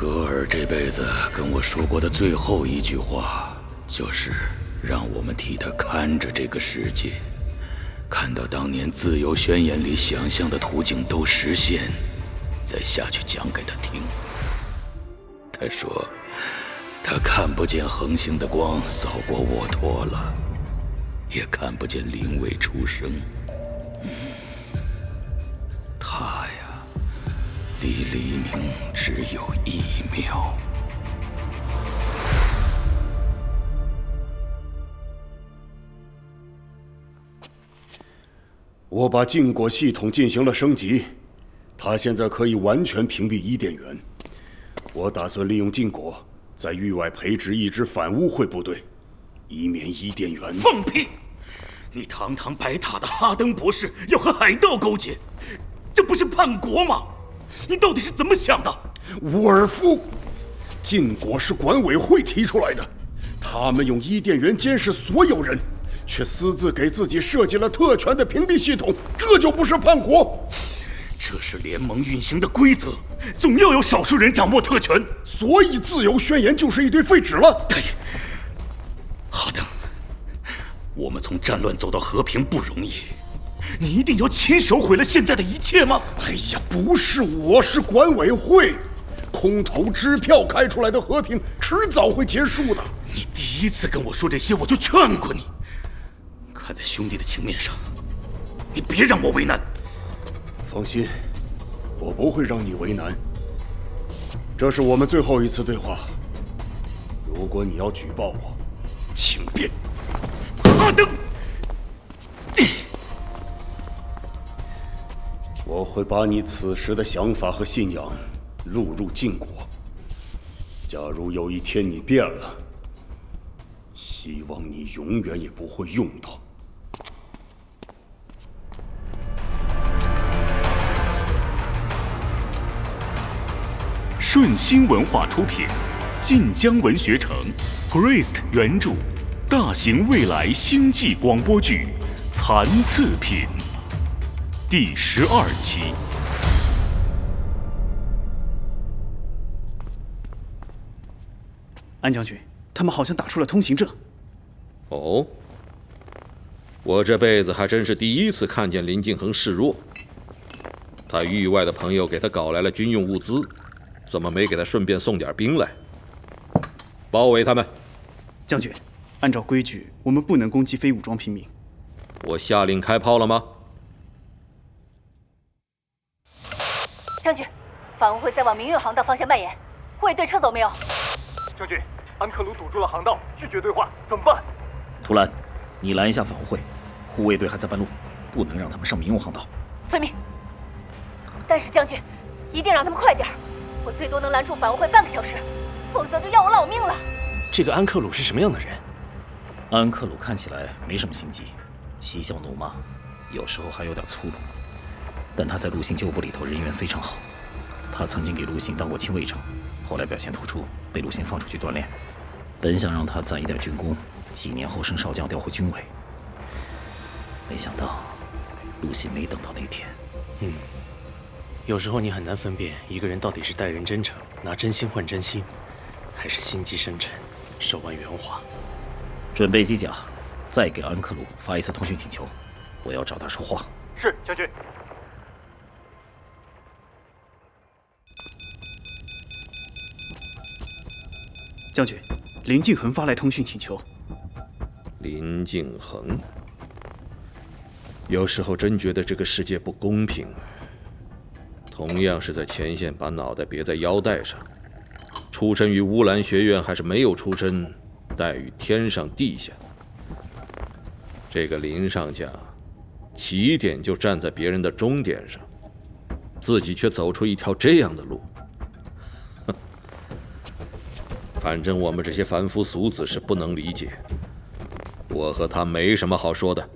格尔这辈子跟我说过的最后一句话，就是让我们替他看着这个世界，看到当年自由宣言里想象的途径都实现，再下去讲给他听。他说，他看不见恒星的光扫过沃托了，也看不见灵位出生。离黎明只有一秒。我把禁果系统进行了升级，它现在可以完全屏蔽伊甸园。我打算利用禁果，在域外培植一支反污秽部队，以免伊甸园。放屁！你堂堂白塔的哈登博士要和海盗勾结，这不是叛国吗？你到底是怎么想的？沃尔夫，禁果是管委会提出来的，他们用伊甸园监视所有人，却私自给自己设计了特权的屏蔽系统，这就不是叛国？这是联盟运行的规则，总要有少数人掌握特权，所以自由宣言就是一堆废纸了。哎、好的，我们从战乱走到和平不容易，你一定要亲手毁了现在的一切吗？哎呀，不是我，是管委会，空头支票开出来的和平，迟早会结束的。你第一次跟我说这些，我就劝过你。看在兄弟的情面上，你别让我为难。放心，我不会让你为难。这是我们最后一次对话。如果你要举报我，请便。阿登，我会把你此时的想法和信仰录入禁果。假如有一天你变了，希望你永远也不会用到。顺心文化出品，晋江文学城，Priest 原著，大型未来星际广播剧《残次品》第十二期。安将军，他们好像打出了通行证。哦，我这辈子还真是第一次看见林敬恒示弱。他域外的朋友给他搞来了军用物资。怎么没给他顺便送点兵来？包围他们！将军，按照规矩，我们不能攻击非武装平民。我下令开炮了吗？将军，反乌会在往明月航道方向蔓延，护卫队撤走没有？将军，安克鲁堵住了航道，拒绝对话，怎么办？图兰，你拦一下反乌会，护卫队还在半路，不能让他们上民用航道。遵命。但是将军，一定让他们快点儿。我最多能拦住反乌会半个小时，否则就要我老命了。这个安克鲁是什么样的人？安克鲁看起来没什么心机，嬉笑怒骂，有时候还有点粗鲁。但他在陆星旧部里头人缘非常好。他曾经给陆星当过亲卫长，后来表现突出，被陆星放出去锻炼。本想让他攒一点军功，几年后升少将调回军委。没想到，陆星没等到那天。嗯。有时候你很难分辨一个人到底是待人真诚，拿真心换真心，还是心机深沉，手腕圆滑。准备机甲，再给安克鲁发一次通讯请求，我要找他说话。是将军。将军，林敬恒发来通讯请求。林敬恒，有时候真觉得这个世界不公平。同样是在前线，把脑袋别在腰带上。出身于乌兰学院还是没有出身，待遇天上地下。这个林上将，起点就站在别人的终点上，自己却走出一条这样的路。哼，反正我们这些凡夫俗子是不能理解。我和他没什么好说的。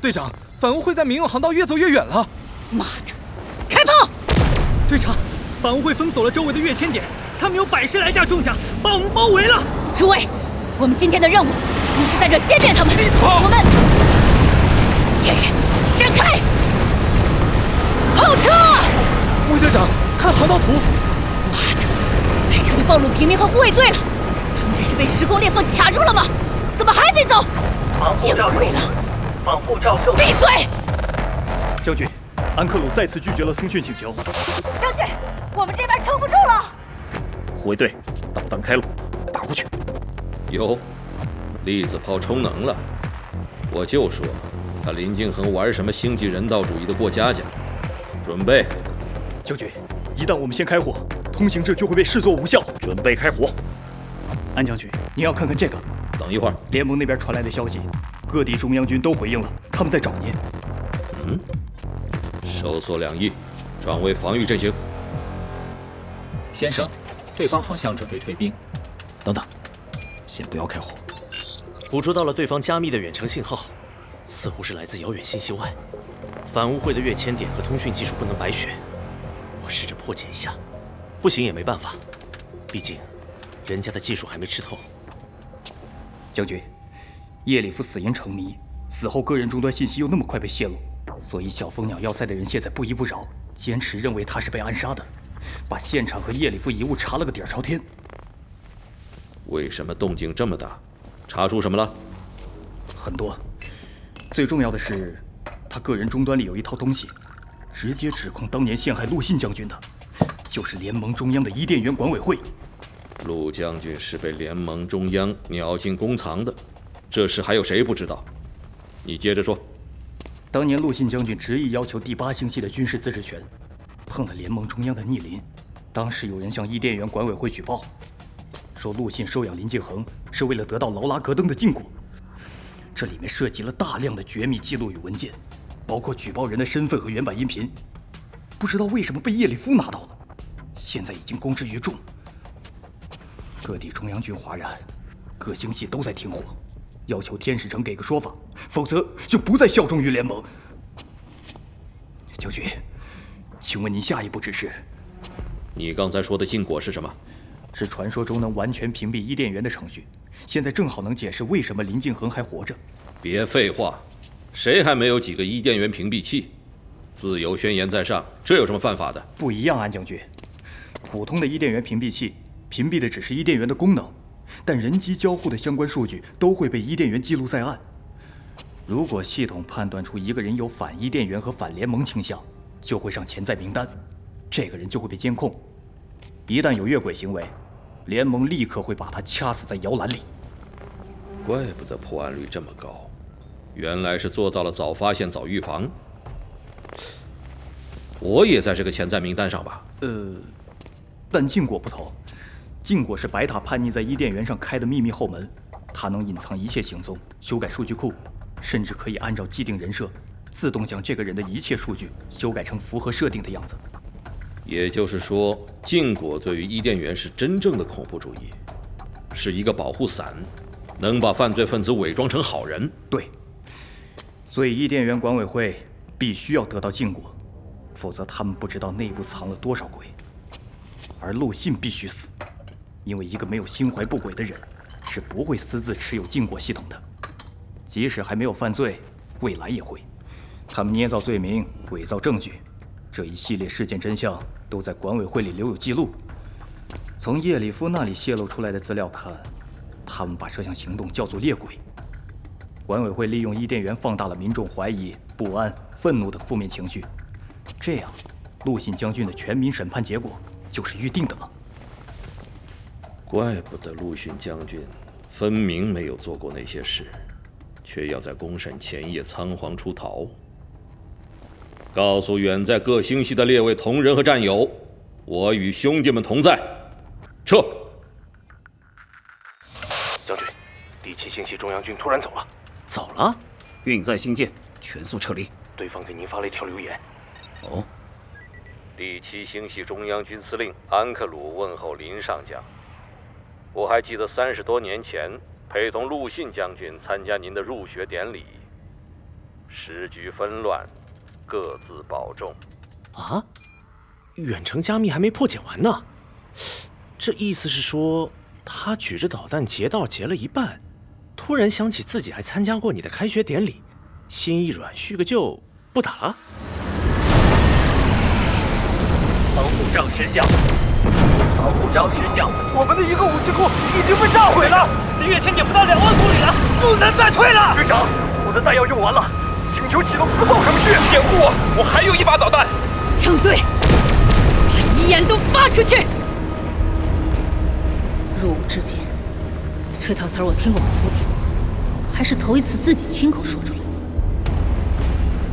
队长，反乌会在民用航道越走越远了。妈的，开炮！队长，反乌会封锁了周围的跃迁点，他们有百十来架重甲，把我们包围了。诸位，我们今天的任务不是在这歼灭他们，我们，贱人闪开！撤！卫队长，看航道图。妈的，再撤就暴露平民和护卫队了。他们这是被时空裂缝卡住了吗？怎么还没走？护照毁了，护照受……闭嘴！将军，安克鲁再次拒绝了通讯请求。将军，我们这边撑不住了。护卫队，导弹开路，打过去。有，粒子炮充能了。我就说，他林敬恒玩什么星际人道主义的过家家。准备。将军，一旦我们先开火，通行证就会被视作无效。准备开火。安将军，您要看看这个。等一会儿，联盟那边传来的消息，各地中央军都回应了，他们在找您。嗯，收缩两翼，转为防御阵型。先生，对方方向准备退兵。等等，先不要开火。捕捉到了对方加密的远程信号，似乎是来自遥远星系外。反污会的跃迁点和通讯技术不能白学，我试着破解一下，不行也没办法，毕竟人家的技术还没吃透。将军，叶里夫死因成谜，死后个人终端信息又那么快被泄露，所以小蜂鸟要塞的人现在不依不饶，坚持认为他是被暗杀的，把现场和叶里夫遗物查了个底儿朝天。为什么动静这么大？查出什么了？很多，最重要的是，他个人终端里有一套东西，直接指控当年陷害陆信将军的，就是联盟中央的伊甸园管委会。陆将军是被联盟中央鸟进宫藏的，这事还有谁不知道？你接着说。当年陆信将军执意要求第八星系的军事自治权，碰了联盟中央的逆鳞。当时有人向伊甸园管委会举报，说陆信收养林敬恒是为了得到劳拉格登的禁果。这里面涉及了大量的绝密记录与文件，包括举报人的身份和原版音频。不知道为什么被叶里夫拿到了，现在已经公之于众。各地中央军哗然，各星系都在停火，要求天使城给个说法，否则就不再效忠于联盟。将军，请问您下一步指示？你刚才说的禁果是什么？是传说中能完全屏蔽伊甸园的程序。现在正好能解释为什么林敬恒还活着。别废话，谁还没有几个伊甸园屏蔽器？自由宣言在上，这有什么犯法的？不一样，安将军。普通的伊甸园屏蔽器。屏蔽的只是伊甸园的功能，但人机交互的相关数据都会被伊甸园记录在案。如果系统判断出一个人有反伊甸园和反联盟倾向，就会上潜在名单，这个人就会被监控。一旦有越轨行为，联盟立刻会把他掐死在摇篮里。怪不得破案率这么高，原来是做到了早发现、早预防。我也在这个潜在名单上吧？呃，但禁果不同。禁果是白塔叛逆在伊甸园上开的秘密后门，它能隐藏一切行踪，修改数据库，甚至可以按照既定人设，自动将这个人的一切数据修改成符合设定的样子。也就是说，禁果对于伊甸园是真正的恐怖主义，是一个保护伞，能把犯罪分子伪装成好人。对。所以伊甸园管委会必须要得到禁果，否则他们不知道内部藏了多少鬼。而陆信必须死。因为一个没有心怀不轨的人，是不会私自持有禁果系统的。即使还没有犯罪，未来也会。他们捏造罪名、伪造证据，这一系列事件真相都在管委会里留有记录。从叶里夫那里泄露出来的资料看，他们把这项行动叫做猎鬼。管委会利用伊甸园放大了民众怀疑、不安、愤怒等负面情绪，这样，陆信将军的全民审判结果就是预定的了。怪不得陆逊将军分明没有做过那些事，却要在公审前夜仓皇出逃。告诉远在各星系的列位同仁和战友，我与兄弟们同在。撤。将军，第七星系中央军突然走了。走了？运载星舰，全速撤离。对方给您发了一条留言。哦。第七星系中央军司令安克鲁问候林上将。我还记得三十多年前陪同陆信将军参加您的入学典礼。时局纷乱，各自保重。啊，远程加密还没破解完呢。这意思是说，他举着导弹劫道劫了一半，突然想起自己还参加过你的开学典礼，心一软，叙个旧，不打了。防护罩失效。防护罩失效，我们的一个武器库已经被炸毁了，离月前点不到两万公里了，不能再退了。师长，我的弹药用完了，请求启动自爆程序。掩护我，我还有一发导弹。正对，把遗言都发出去。入伍至今，这套词儿我听过很多遍，还是头一次自己亲口说出来。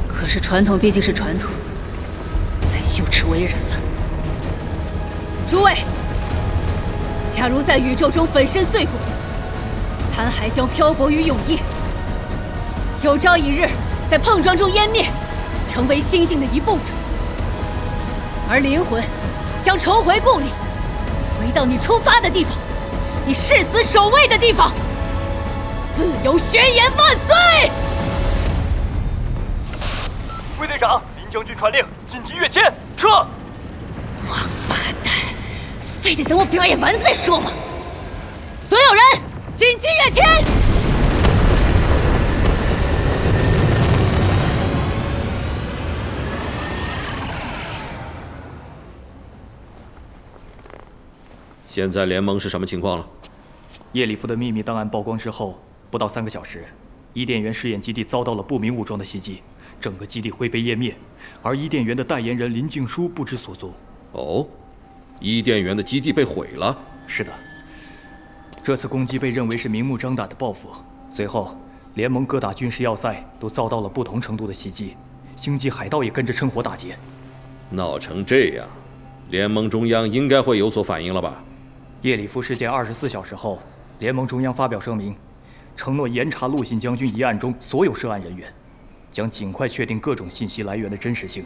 可是传统毕竟是传统，再羞耻为人了。诸位，假如在宇宙中粉身碎骨，残骸将漂泊于永夜，有朝一日在碰撞中湮灭，成为星星的一部分，而灵魂将重回故里，回到你出发的地方。你誓死守卫的地方，自由宣言万岁！卫队长，林将军传令，紧急跃迁，撤！王八蛋，非得等我表演完再说吗？所有人，紧急跃迁！现在联盟是什么情况了？叶里夫的秘密档案曝光之后，不到三个小时，伊甸园试验基地遭到了不明武装的袭击，整个基地灰飞烟灭，而伊甸园的代言人林静书不知所踪。哦，伊甸园的基地被毁了。是的，这次攻击被认为是明目张胆的报复。随后，联盟各大军事要塞都遭到了不同程度的袭击，星际海盗也跟着趁火打劫。闹成这样，联盟中央应该会有所反应了吧？叶里夫事件二十四小时后，联盟中央发表声明，承诺严查陆信将军一案中所有涉案人员，将尽快确定各种信息来源的真实性，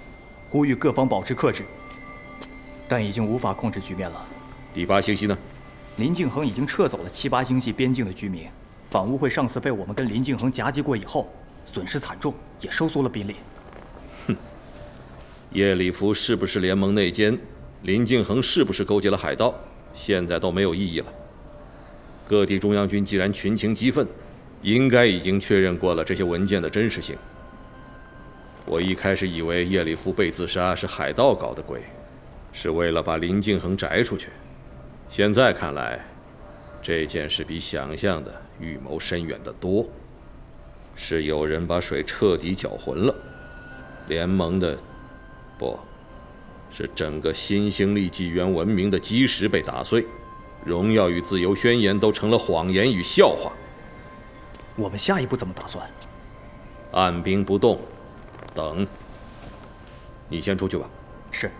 呼吁各方保持克制。但已经无法控制局面了。第八星系呢？林敬恒已经撤走了七八星系边境的居民。反污会上次被我们跟林敬恒夹击过以后，损失惨重，也收缩了兵力。哼，叶里夫是不是联盟内奸？林敬恒是不是勾结了海盗？现在都没有意义了。各地中央军既然群情激愤，应该已经确认过了这些文件的真实性。我一开始以为叶里夫被自杀是海盗搞的鬼，是为了把林敬恒摘出去。现在看来，这件事比想象的预谋深远得多，是有人把水彻底搅浑了。联盟的，不。是整个新兴力纪元文明的基石被打碎，荣耀与自由宣言都成了谎言与笑话。我们下一步怎么打算？按兵不动，等。你先出去吧。是。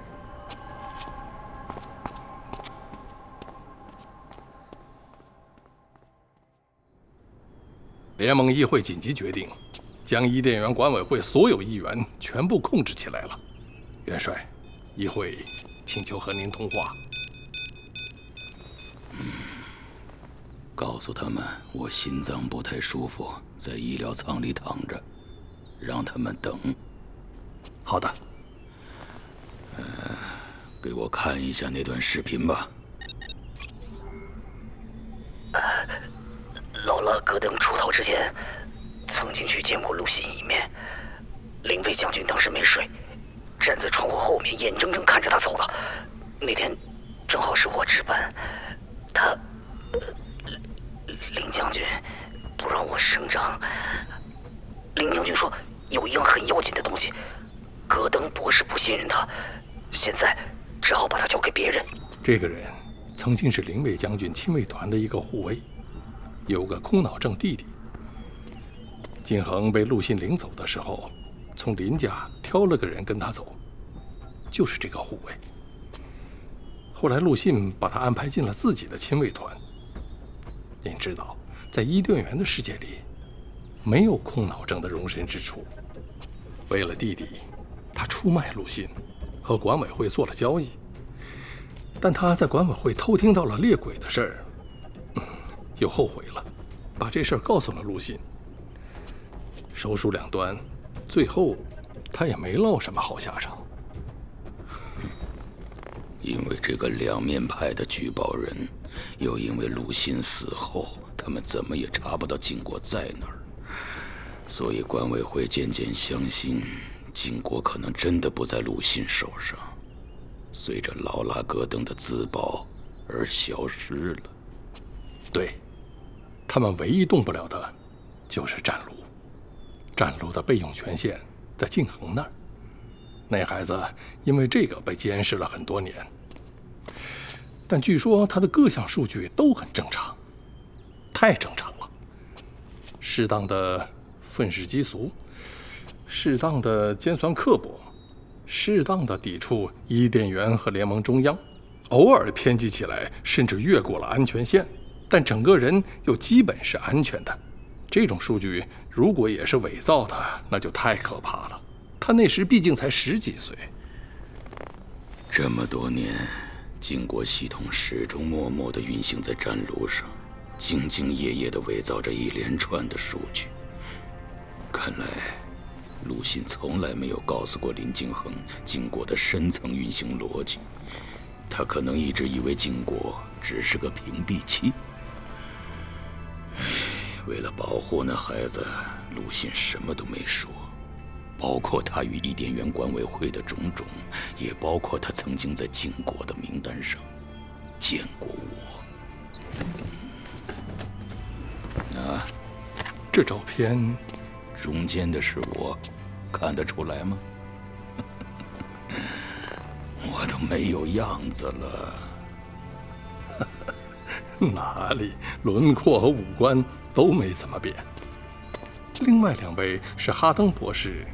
联盟议会紧急决定，将伊甸园管委会所有议员全部控制起来了。元帅。议会请求和您通话。嗯，告诉他们我心脏不太舒服，在医疗舱里躺着，让他们等。好的。呃，给我看一下那段视频吧。劳拉戈登出逃之前，曾经去见过陆逊一面。林卫将军当时没睡。站在窗户后面，眼睁睁看着他走了。那天正好是我值班，他林将军不让我声张。林将军说有一样很要紧的东西，戈登博士不信任他，现在只好把他交给别人。这个人曾经是林卫将军亲卫团的一个护卫，有个空脑症弟弟。金恒被陆信领走的时候。从林家挑了个人跟他走，就是这个护卫。后来陆信把他安排进了自己的亲卫团。您知道，在伊甸园的世界里，没有空脑症的容身之处。为了弟弟，他出卖陆信，和管委会做了交易。但他在管委会偷听到了猎鬼的事儿，又后悔了，把这事儿告诉了陆信。手术两端。最后，他也没落什么好下场。因为这个两面派的举报人，又因为陆信死后，他们怎么也查不到金国在哪儿，所以管委会渐渐相信金国可能真的不在陆信手上。随着劳拉戈登的自爆，而消失了。对，他们唯一动不了的，就是战卢。战卢的备用权限在静恒那儿。那孩子因为这个被监视了很多年，但据说他的各项数据都很正常，太正常了。适当的愤世嫉俗，适当的尖酸刻薄，适当的抵触伊甸园和联盟中央，偶尔偏激起来，甚至越过了安全线，但整个人又基本是安全的。这种数据如果也是伪造的，那就太可怕了。他那时毕竟才十几岁。这么多年，靖国系统始终默默地运行在战路上，兢兢业业地伪造着一连串的数据。看来，陆信从来没有告诉过林敬恒靖国的深层运行逻辑。他可能一直以为靖国只是个屏蔽器。唉，为了保护那孩子，陆信什么都没说。包括他与伊甸园管委会的种种，也包括他曾经在晋国的名单上见过我。啊，这照片中间的是我，看得出来吗？我都没有样子了。哪里，轮廓和五官都没怎么变。另外两位是哈登博士。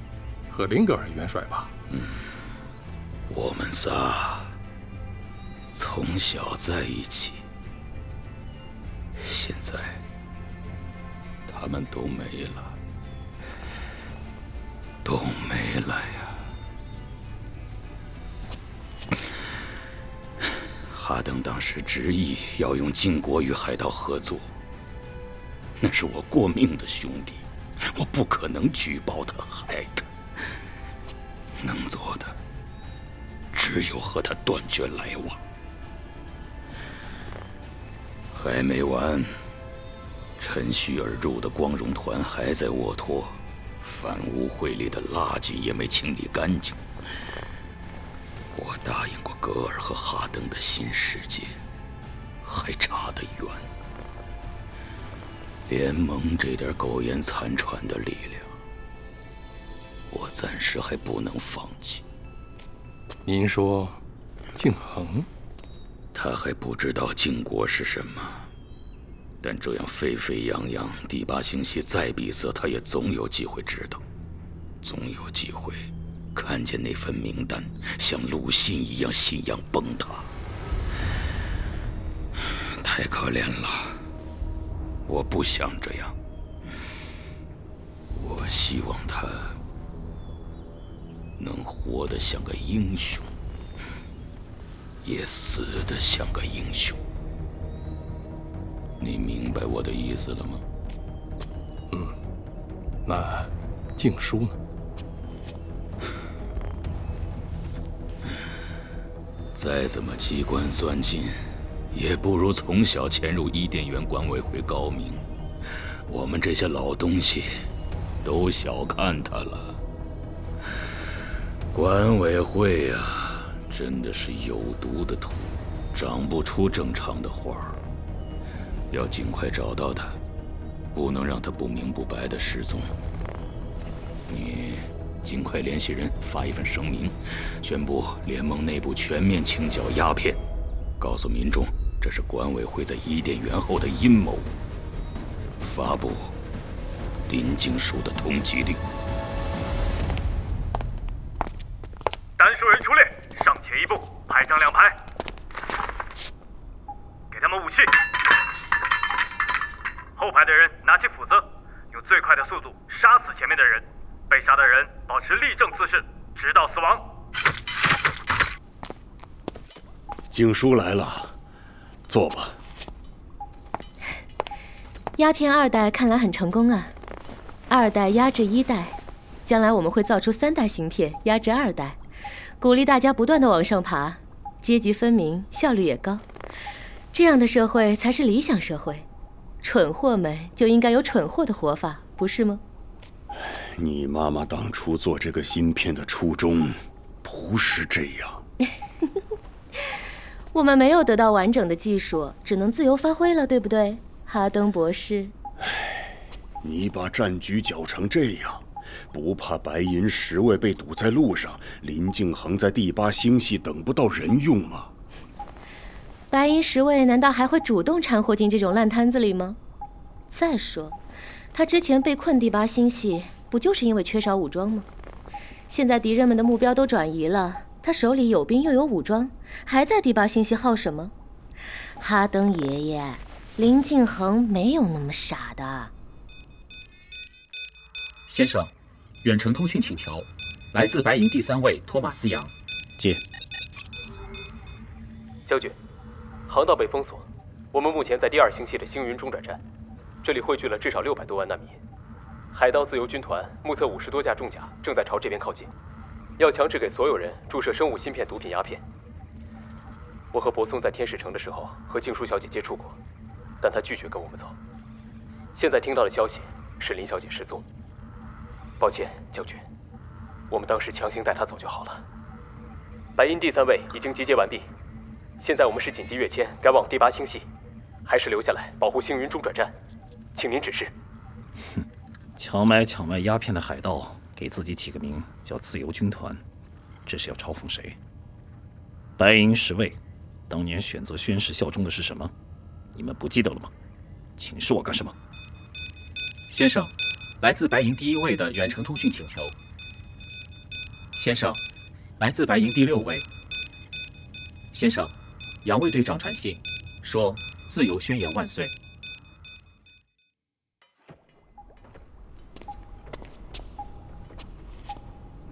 和林格尔元帅吧。嗯，我们仨从小在一起，现在他们都没了，都没了呀。哈登当时执意要用晋国与海盗合作，那是我过命的兄弟，我不可能举报他害他。能做的只有和他断绝来往。还没完，趁虚而入的光荣团还在沃托，反污会里的垃圾也没清理干净。我答应过格尔和哈登的新世界，还差得远。联盟这点苟延残喘的力量。我暂时还不能放弃。您说，靖恒，他还不知道靖国是什么，但这样沸沸扬扬、第八星系再闭塞，他也总有机会知道，总有机会看见那份名单像鲁迅一样信仰崩塌。太可怜了，我不想这样。我希望他。能活得像个英雄，也死得像个英雄。你明白我的意思了吗？嗯，那静书呢？再怎么机关算尽，也不如从小潜入伊甸园管委会高明。我们这些老东西，都小看他了。管委会呀，真的是有毒的土，长不出正常的花。要尽快找到他，不能让他不明不白的失踪。你尽快联系人，发一份声明，宣布联盟内部全面清剿鸦片，告诉民众这是管委会在伊甸园后的阴谋。发布林静书的通缉令。单数人出列，上前一步，排成两排，给他们武器。后排的人拿起斧子，用最快的速度杀死前面的人。被杀的人保持立正姿势，直到死亡。经书来了，坐吧。鸦片二代看来很成功啊，二代压制一代，将来我们会造出三代芯片压制二代。鼓励大家不断的往上爬，阶级分明，效率也高，这样的社会才是理想社会。蠢货们就应该有蠢货的活法，不是吗？你妈妈当初做这个芯片的初衷不是这样。我们没有得到完整的技术，只能自由发挥了，对不对，哈登博士？唉你把战局搅成这样，不怕白银十位被堵在路上，林敬恒在第八星系等不到人用吗？白银十位难道还会主动掺和进这种烂摊子里吗？再说，他之前被困第八星系，不就是因为缺少武装吗？现在敌人们的目标都转移了，他手里有兵又有武装，还在第八星系耗什么？哈登爷爷，林敬恒没有那么傻的。先生，远程通讯请求，来自白银第三位托马斯·杨。接。将军。航道被封锁，我们目前在第二星系的星云中转站，这里汇聚了至少六百多万难民。海盗自由军团目测五十多架重甲正在朝这边靠近，要强制给所有人注射生物芯片毒品鸦片。我和柏松在天使城的时候和静书小姐接触过，但她拒绝跟我们走。现在听到的消息是林小姐失踪。抱歉，将军，我们当时强行带她走就好了。白银第三位已经集结完毕。现在我们是紧急跃迁，赶往第八星系，还是留下来保护星云中转站？请您指示。哼，强买强卖鸦片的海盗，给自己起个名叫自由军团，这是要嘲讽谁？白银十位，当年选择宣誓效忠的是什么？你们不记得了吗？请示我干什么？先生，来自白银第一位的远程通讯请求。先生，来自白银第六位。先生。杨卫队长传信，说：“自由宣言万岁。”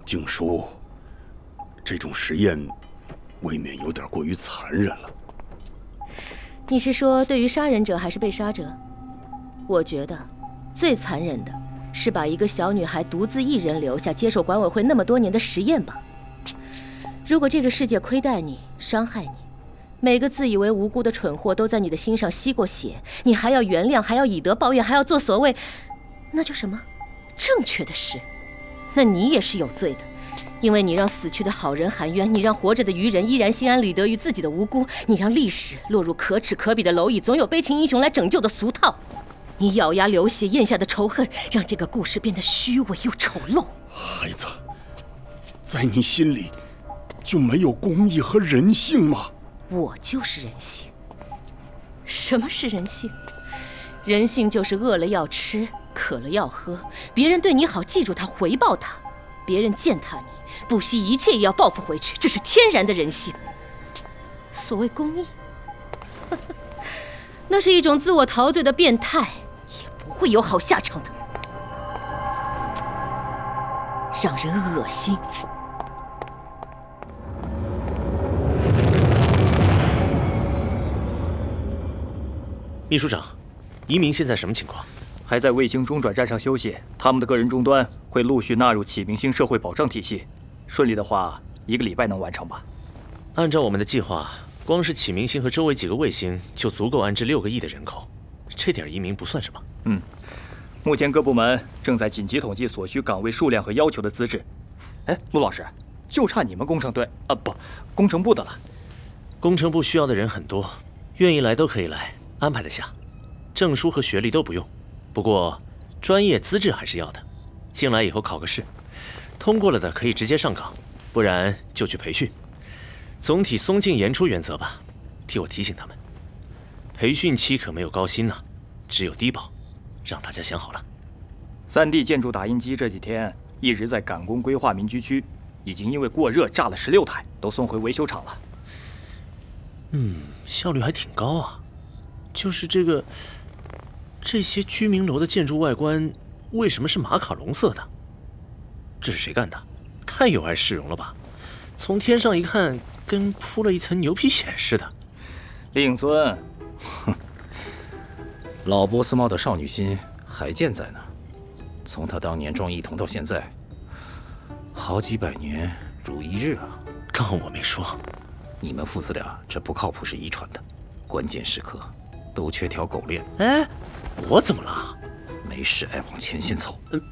静姝，这种实验未免有点过于残忍了。你是说对于杀人者还是被杀者？我觉得最残忍的是把一个小女孩独自一人留下接受管委会那么多年的实验吧。如果这个世界亏待你、伤害你，每个自以为无辜的蠢货都在你的心上吸过血，你还要原谅，还要以德报怨，还要做所谓，那叫什么？正确的事。那你也是有罪的，因为你让死去的好人含冤，你让活着的愚人依然心安理得于自己的无辜，你让历史落入可耻可鄙的蝼蚁，总有悲情英雄来拯救的俗套。你咬牙流血咽下的仇恨，让这个故事变得虚伪又丑陋。孩子，在你心里就没有公义和人性吗？我就是人性。什么是人性？人性就是饿了要吃，渴了要喝。别人对你好，记住他，回报他；别人践踏你，不惜一切也要报复回去。这是天然的人性。所谓公义，那是一种自我陶醉的变态，也不会有好下场的，让人恶心。秘书长，移民现在什么情况？还在卫星中转站上休息。他们的个人终端会陆续纳入启明星社会保障体系，顺利的话，一个礼拜能完成吧。按照我们的计划，光是启明星和周围几个卫星就足够安置六个亿的人口，这点移民不算什么。嗯，目前各部门正在紧急统计所需岗位数量和要求的资质。哎，陆老师，就差你们工程队啊，不，工程部的了。工程部需要的人很多，愿意来都可以来。安排得下，证书和学历都不用，不过专业资质还是要的。进来以后考个试，通过了的可以直接上岗，不然就去培训。总体松进严出原则吧，替我提醒他们。培训期可没有高薪呢，只有低保，让大家想好了。三 D 建筑打印机这几天一直在赶工规划民居区，已经因为过热炸了十六台，都送回维修厂了。嗯，效率还挺高啊。就是这个，这些居民楼的建筑外观为什么是马卡龙色的？这是谁干的？太有碍市容了吧！从天上一看，跟铺了一层牛皮癣似的。令尊，哼，老波斯猫的少女心还健在呢。从他当年装一童到现在，好几百年如一日啊！刚我没说，你们父子俩这不靠谱是遗传的，关键时刻。都缺条狗链。哎，我怎么了？没事，爱往前线凑。嗯，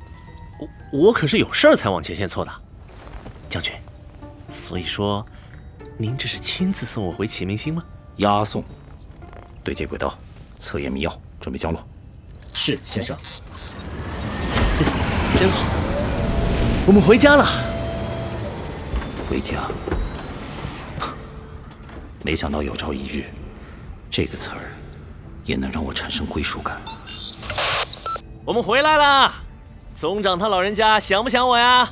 我我可是有事儿才往前线凑的，将军。所以说，您这是亲自送我回启明星吗？押送。对接轨道，测验迷药，准备降落。是，先生。真好，我们回家了。回家。没想到有朝一日，这个词儿也能让我产生归属感。我们回来了！总长他老人家想不想我呀？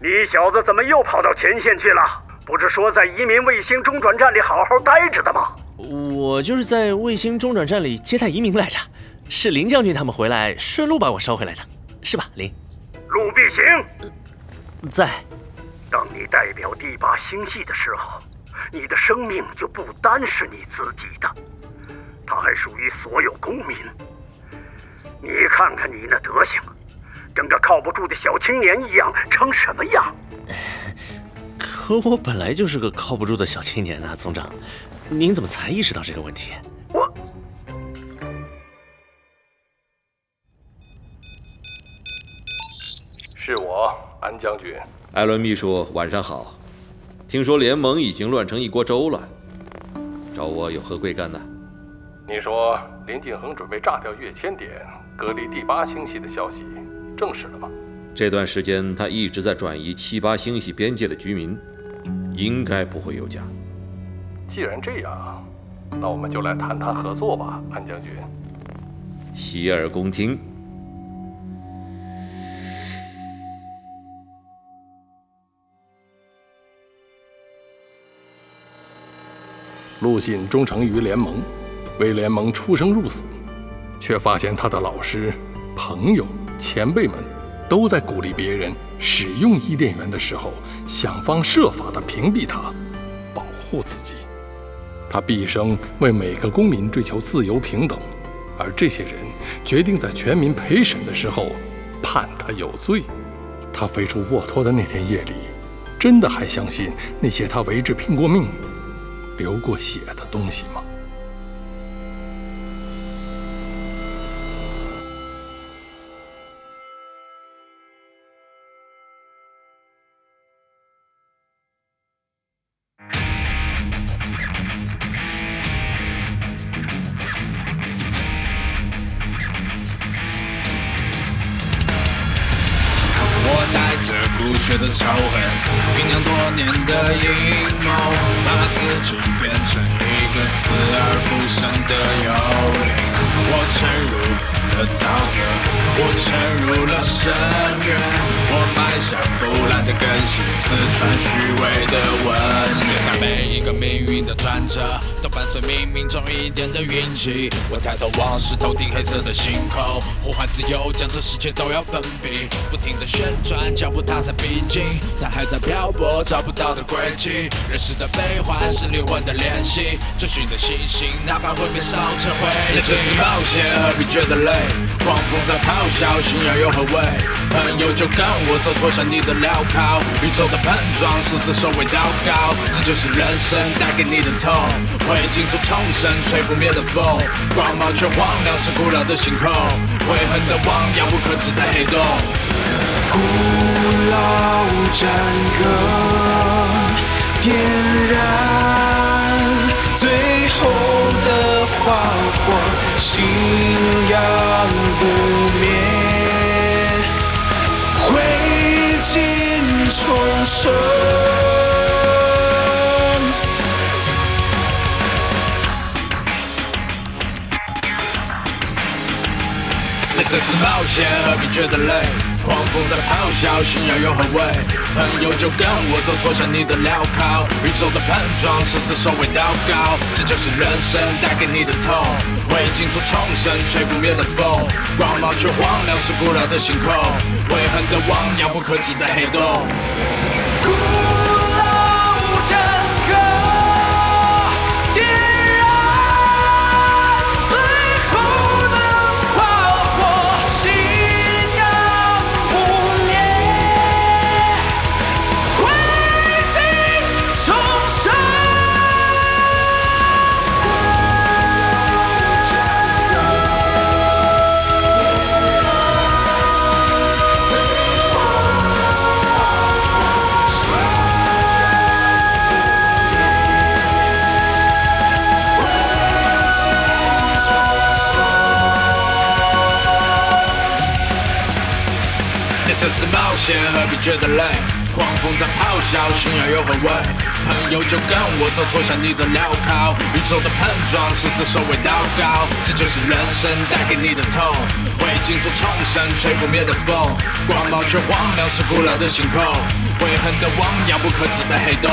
你小子怎么又跑到前线去了？不是说在移民卫星中转站里好好待着的吗？我就是在卫星中转站里接待移民来着，是林将军他们回来顺路把我捎回来的，是吧，林？陆必行，在。当你代表第八星系的时候，你的生命就不单是你自己的，它还属于所有公民。你看看你那德行，跟个靠不住的小青年一样，成什么样？可我本来就是个靠不住的小青年啊，总长，您怎么才意识到这个问题？我是我，安将军。艾伦秘书，晚上好。听说联盟已经乱成一锅粥了，找我有何贵干呢？你说林敬恒准备炸掉跃迁点，隔离第八星系的消息证实了吗？这段时间他一直在转移七八星系边界的居民，应该不会有假。既然这样，那我们就来谈谈合作吧，安将军。洗耳恭听。陆信忠诚于联盟，为联盟出生入死，却发现他的老师、朋友、前辈们都在鼓励别人使用伊甸园的时候，想方设法地屏蔽他，保护自己。他毕生为每个公民追求自由平等，而这些人决定在全民陪审的时候判他有罪。他飞出沃托的那天夜里，真的还相信那些他为之拼过命？流过血的东西吗？仇恨，酝酿多年的阴谋，把自己变成一个死而复生的幽灵。我沉入了沼泽，我沉入了深渊，我埋下腐烂的根系，刺穿虚伪的文世界上每一个命运的转折，都伴随冥冥中一点的运气。我抬头望是头顶黑色的星空，呼唤自由，将这世界都要封闭，不停的旋转，脚步踏在逼近，在海在漂泊，找不到的轨迹。人世的悲欢是灵魂的联系，追寻的星星，哪怕会被烧成灰烬。人生是冒险，何必觉得累？狂风在咆哮，信仰又何谓？朋友就跟我走，脱下你的镣铐。宇宙的碰撞，生死守卫祷告，这就是人生带给你的痛。会惊出重生，吹不灭的风，光芒却荒凉，是古老的星空。悔恨的望，遥不可及的黑洞。古老战歌点燃最后的花火，信仰生。人生是冒险，何必觉得累？狂风在咆哮，信仰又何谓？朋友就跟我走，脱下你的镣铐。宇宙的碰撞，生死守卫祷告，这就是人生带给你的痛。会惊出重生，吹不灭的风，光芒却荒凉，是古老的星空。悔恨的望，遥不可及的黑洞。古觉得累？狂风在咆哮，信仰又何为？朋友就跟我走，脱下你的镣铐。宇宙的碰撞，生死收为祷告。这就是人生带给你的痛，会惊出重生，吹不灭的风。光芒却荒凉，是古老的星空，悔恨的汪洋，不可止的黑洞。